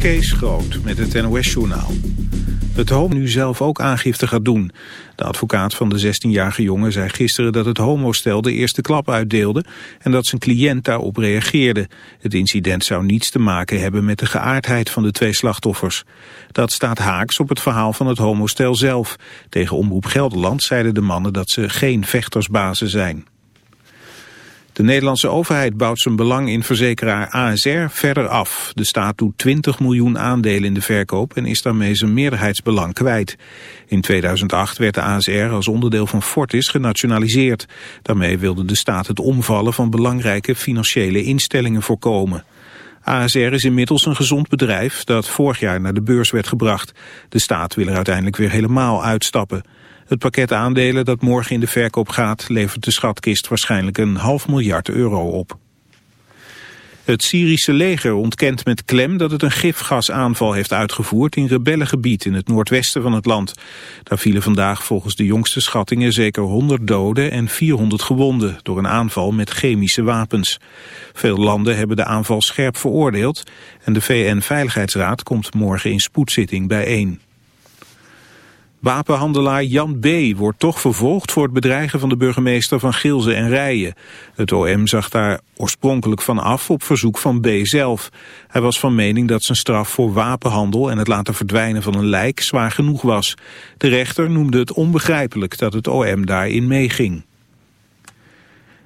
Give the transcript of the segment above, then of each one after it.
Kees Groot met het NOS-journaal. Het homo nu zelf ook aangifte gaat doen. De advocaat van de 16-jarige jongen zei gisteren dat het homostel de eerste klap uitdeelde... en dat zijn cliënt daarop reageerde. Het incident zou niets te maken hebben met de geaardheid van de twee slachtoffers. Dat staat haaks op het verhaal van het homostel zelf. Tegen Omroep Gelderland zeiden de mannen dat ze geen vechtersbazen zijn. De Nederlandse overheid bouwt zijn belang in verzekeraar ASR verder af. De staat doet 20 miljoen aandelen in de verkoop en is daarmee zijn meerderheidsbelang kwijt. In 2008 werd de ASR als onderdeel van Fortis genationaliseerd. Daarmee wilde de staat het omvallen van belangrijke financiële instellingen voorkomen. ASR is inmiddels een gezond bedrijf dat vorig jaar naar de beurs werd gebracht. De staat wil er uiteindelijk weer helemaal uitstappen. Het pakket aandelen dat morgen in de verkoop gaat levert de schatkist waarschijnlijk een half miljard euro op. Het Syrische leger ontkent met klem dat het een gifgasaanval heeft uitgevoerd in rebellengebied in het noordwesten van het land. Daar vielen vandaag volgens de jongste schattingen zeker 100 doden en 400 gewonden door een aanval met chemische wapens. Veel landen hebben de aanval scherp veroordeeld en de VN-veiligheidsraad komt morgen in spoedzitting bijeen. Wapenhandelaar Jan B. wordt toch vervolgd voor het bedreigen van de burgemeester van Gilze en Rijen. Het OM zag daar oorspronkelijk van af op verzoek van B. zelf. Hij was van mening dat zijn straf voor wapenhandel en het laten verdwijnen van een lijk zwaar genoeg was. De rechter noemde het onbegrijpelijk dat het OM daarin meeging.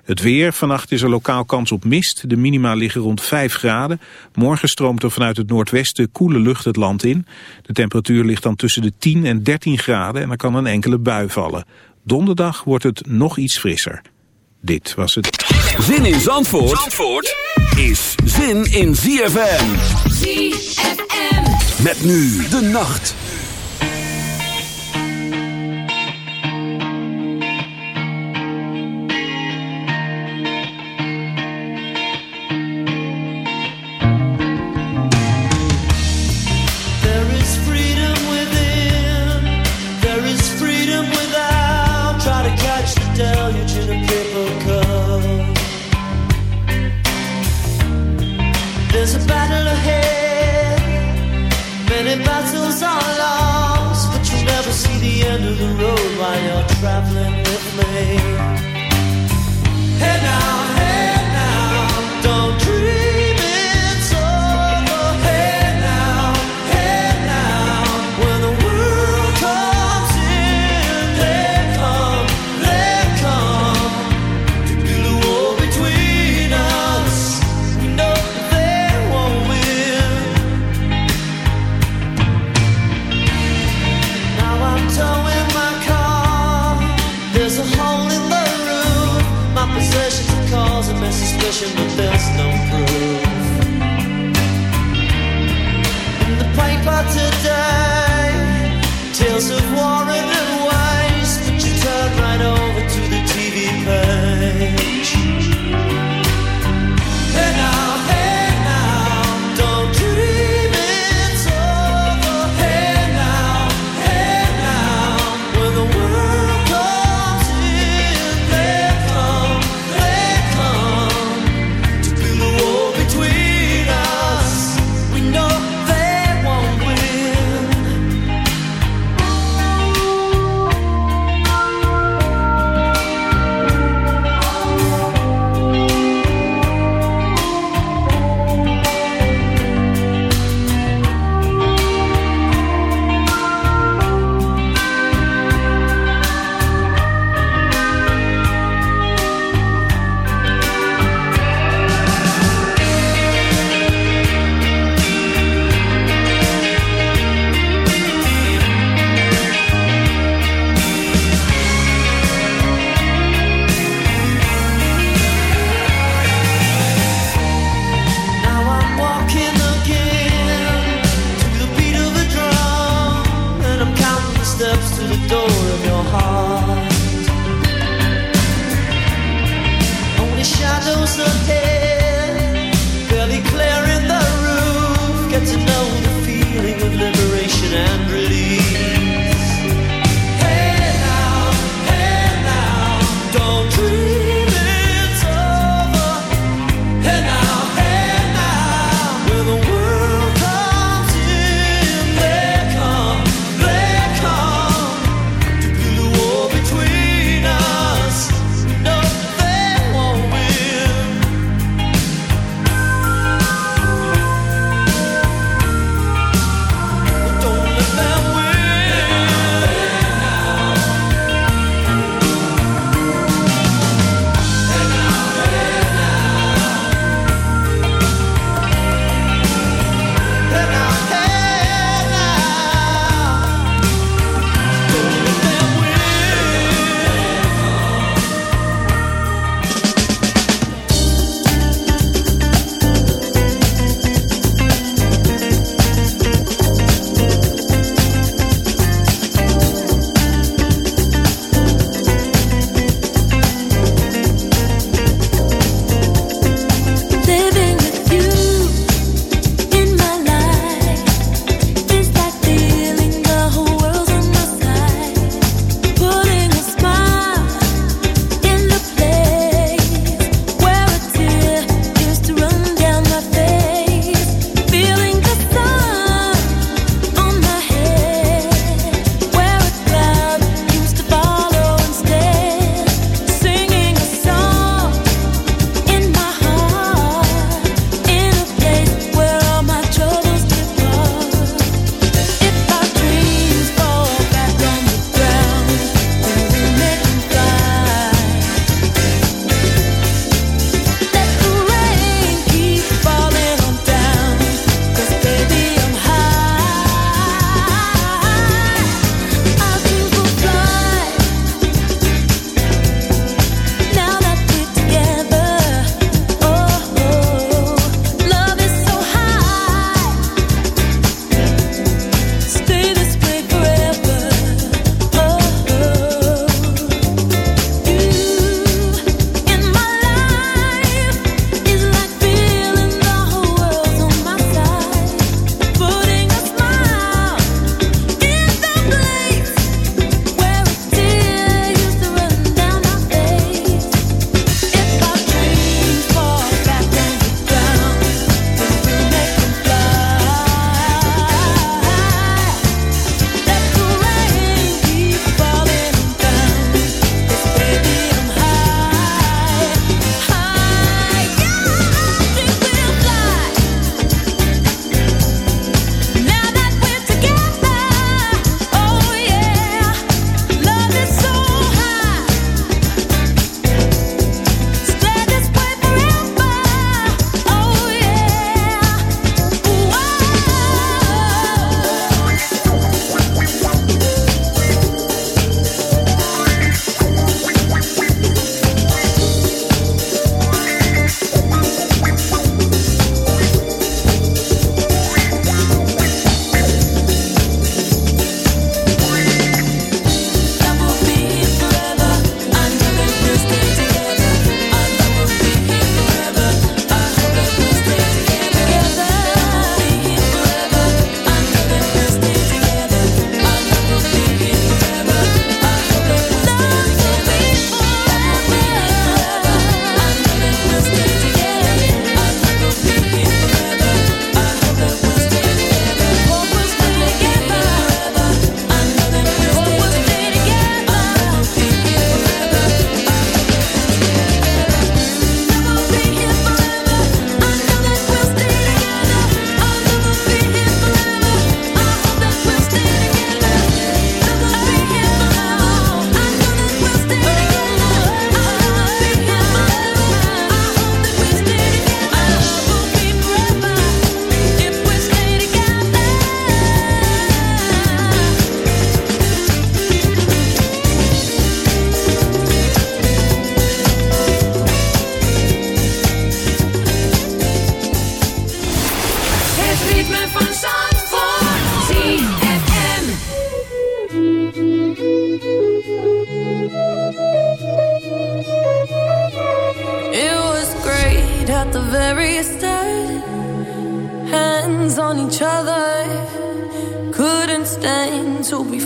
Het weer, vannacht is er lokaal kans op mist. De minima liggen rond 5 graden. Morgen stroomt er vanuit het noordwesten koele lucht het land in. De temperatuur ligt dan tussen de 10 en 13 graden en er kan een enkele bui vallen. Donderdag wordt het nog iets frisser. Dit was het. Zin in Zandvoort, Zandvoort is zin in ZFM. ZFM. Met nu de nacht.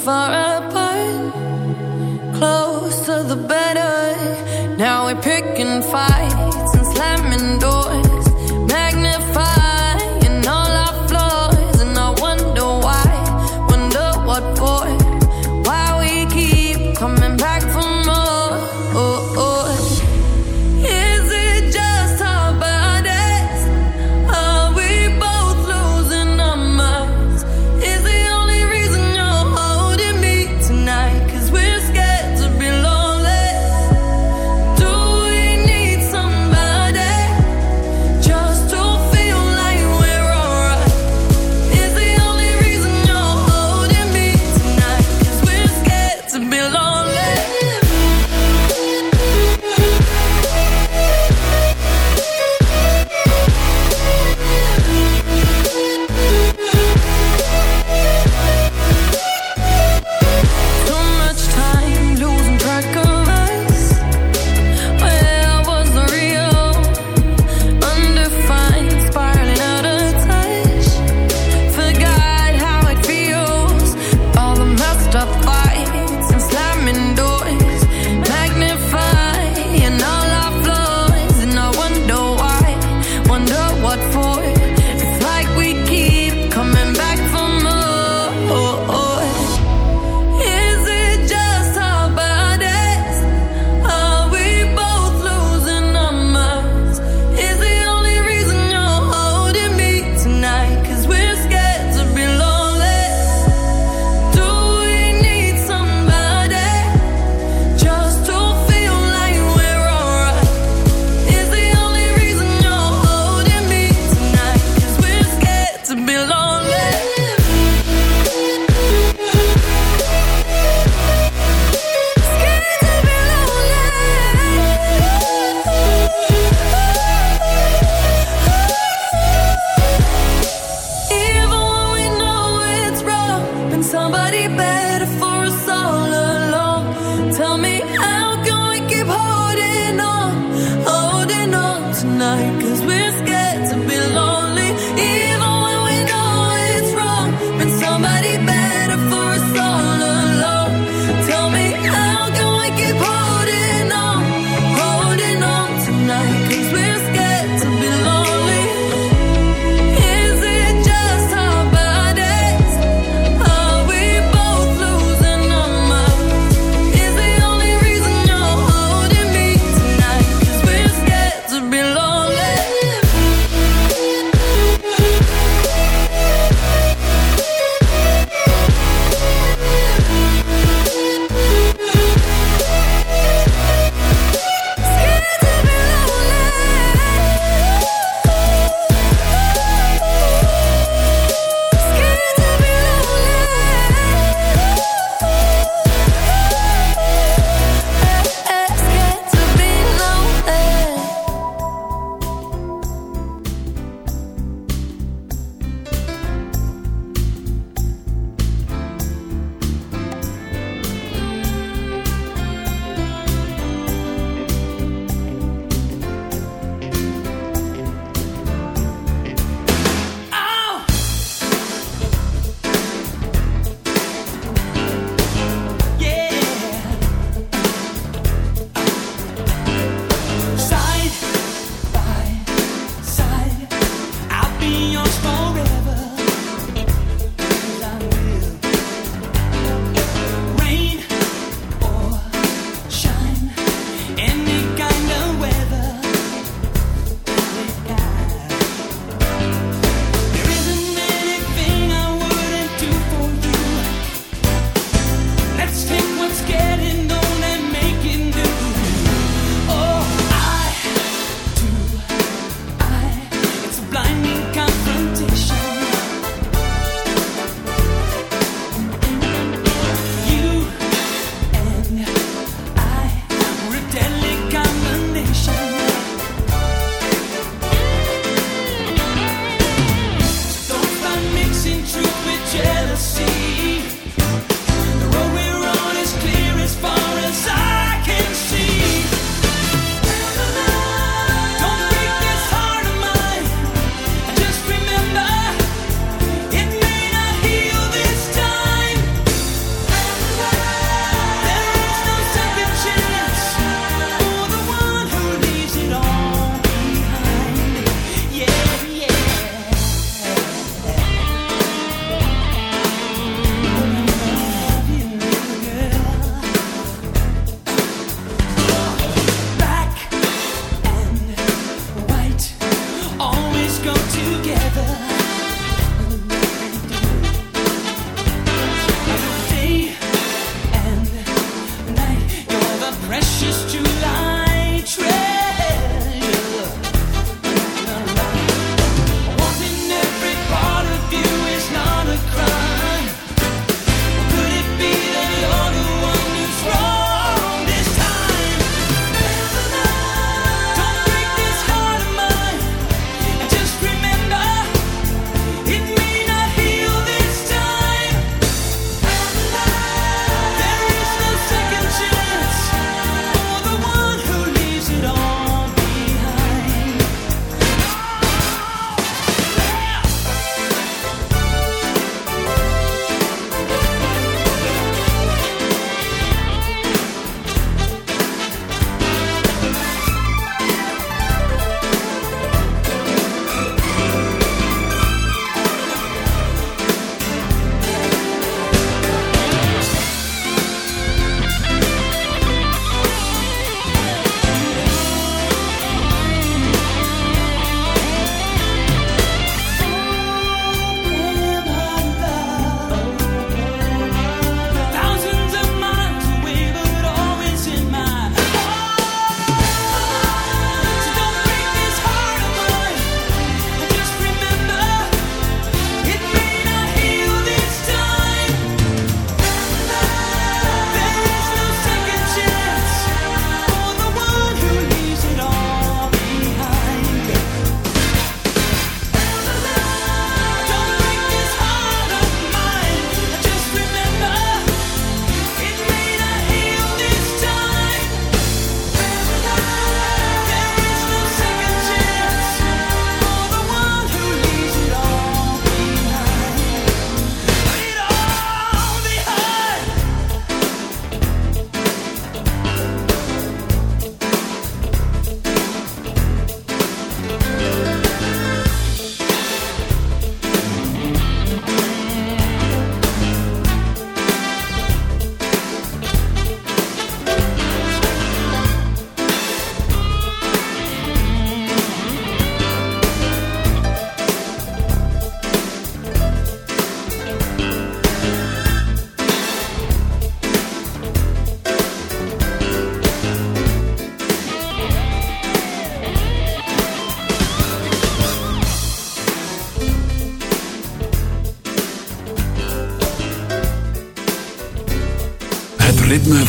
far away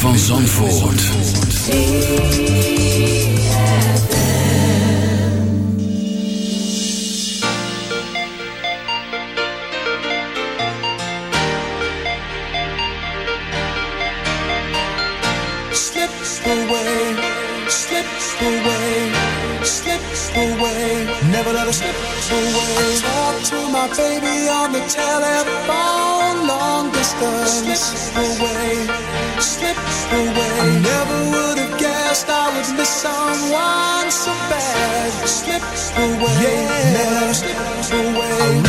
van Zandvoort. Away.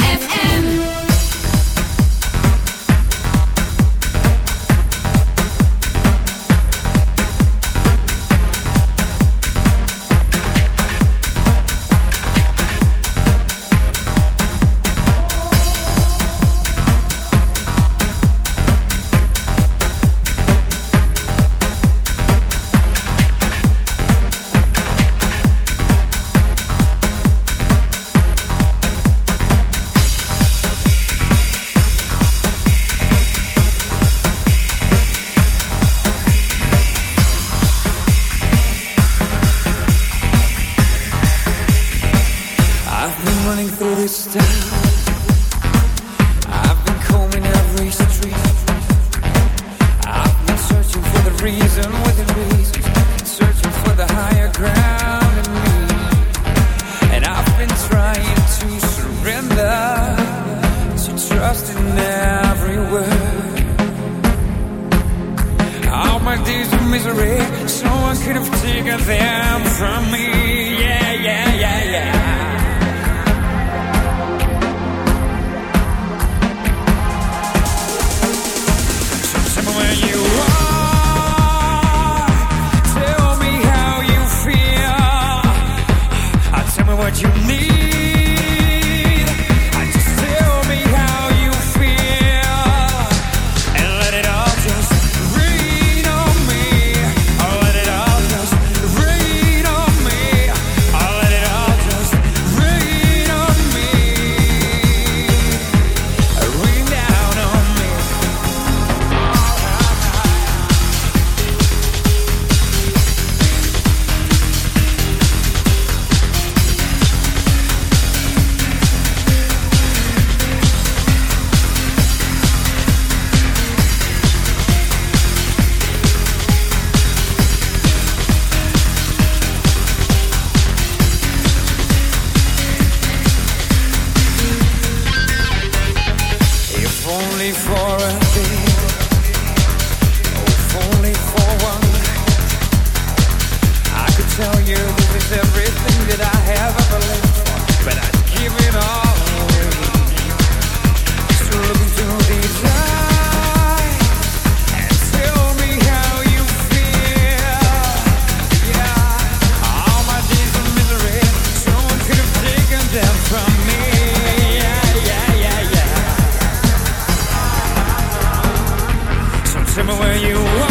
Tell me where you are.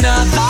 enough.